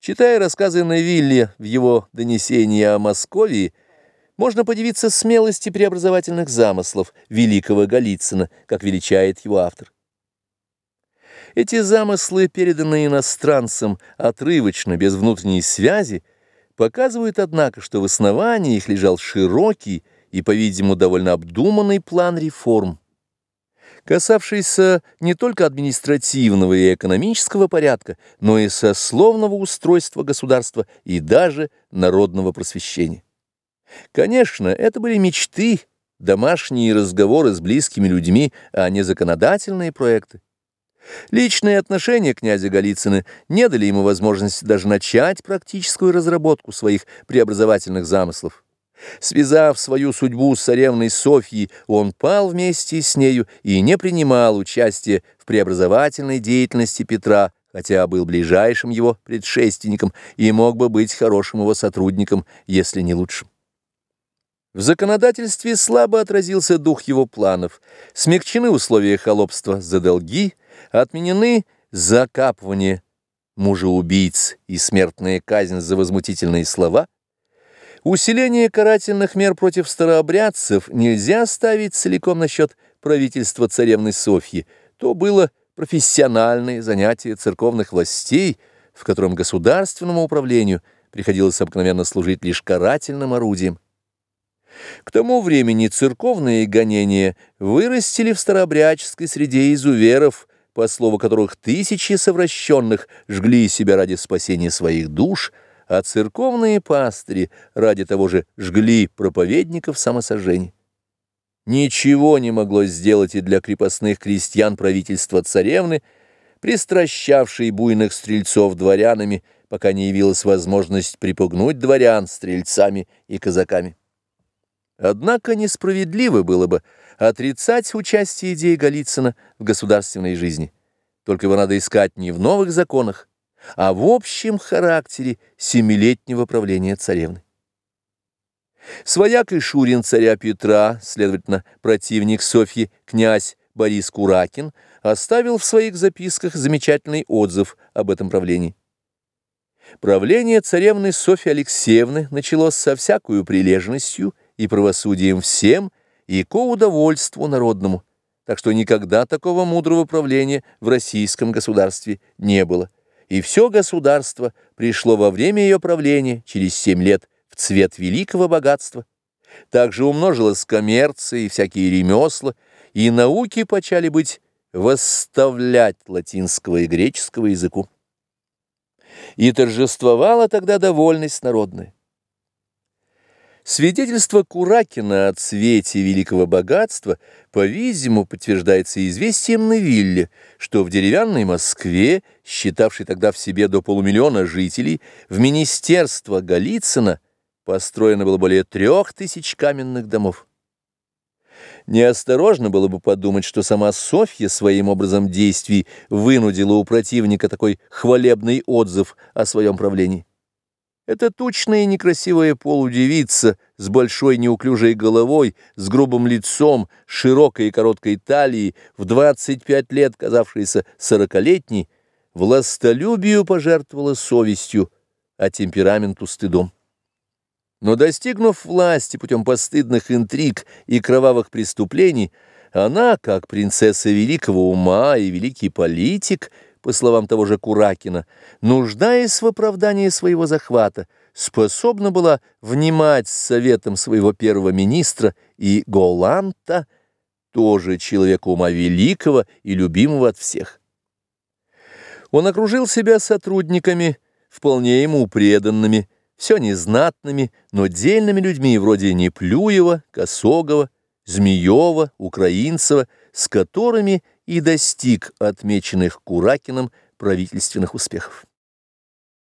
Читая рассказы Невилле в его донесении о Москве, можно подивиться смелости преобразовательных замыслов великого Голицына, как величает его автор. Эти замыслы, переданные иностранцам отрывочно, без внутренней связи, показывают, однако, что в основании их лежал широкий и, по-видимому, довольно обдуманный план реформ касавшийся не только административного и экономического порядка, но и сословного устройства государства и даже народного просвещения. Конечно, это были мечты, домашние разговоры с близкими людьми, а не законодательные проекты. Личные отношения князя Голицына не дали ему возможности даже начать практическую разработку своих преобразовательных замыслов. Связав свою судьбу с царевной Софьей, он пал вместе с нею и не принимал участия в преобразовательной деятельности Петра, хотя был ближайшим его предшественником и мог бы быть хорошим его сотрудником, если не лучшим. В законодательстве слабо отразился дух его планов, смягчены условия холопства за долги, отменены закапывание мужа-убийц и смертная казнь за возмутительные слова – Усиление карательных мер против старообрядцев нельзя ставить целиком на счет правительства царевны Софьи. То было профессиональное занятие церковных властей, в котором государственному управлению приходилось обыкновенно служить лишь карательным орудием. К тому времени церковные гонения вырастили в старообрядческой среде изуверов, по слову которых тысячи совращенных жгли себя ради спасения своих душ – а церковные пастыри ради того же жгли проповедников самосожжения. Ничего не могло сделать и для крепостных крестьян правительства царевны, пристращавшей буйных стрельцов дворянами, пока не явилась возможность припугнуть дворян стрельцами и казаками. Однако несправедливо было бы отрицать участие идеи Голицына в государственной жизни. Только его надо искать не в новых законах, а в общем характере семилетнего правления царевны. Свояк и Шурин царя Петра, следовательно, противник Софьи, князь Борис Куракин, оставил в своих записках замечательный отзыв об этом правлении. Правление царевны Софьи Алексеевны началось со всякою прилежностью и правосудием всем и ко удовольству народному, так что никогда такого мудрого правления в российском государстве не было и все государство пришло во время ее правления через семь лет в цвет великого богатства. Также умножилась коммерция и всякие ремесла, и науки почали быть восставлять латинского и греческого языку. И торжествовала тогда довольность народная. Свидетельство Куракина о цвете великого богатства, по-видимому, подтверждается известием Невилле, что в деревянной Москве, считавшей тогда в себе до полумиллиона жителей, в министерство Голицына построено было более трех тысяч каменных домов. Неосторожно было бы подумать, что сама Софья своим образом действий вынудила у противника такой хвалебный отзыв о своем правлении. Эта тучная и некрасивая полудевица с большой неуклюжей головой, с грубым лицом, широкой и короткой талией, в 25 лет казавшаяся сорокалетней, властолюбию пожертвовала совестью, а темпераменту стыдом. Но достигнув власти путем постыдных интриг и кровавых преступлений, она, как принцесса великого ума и великий политик, по словам того же Куракина, нуждаясь в оправдании своего захвата, способна была внимать советом своего первого министра и Голланта, тоже человека ума великого и любимого от всех. Он окружил себя сотрудниками, вполне ему преданными, все незнатными, но дельными людьми вроде Неплюева, Косогова, Змеева, Украинцева, с которыми и достиг отмеченных Куракиным правительственных успехов.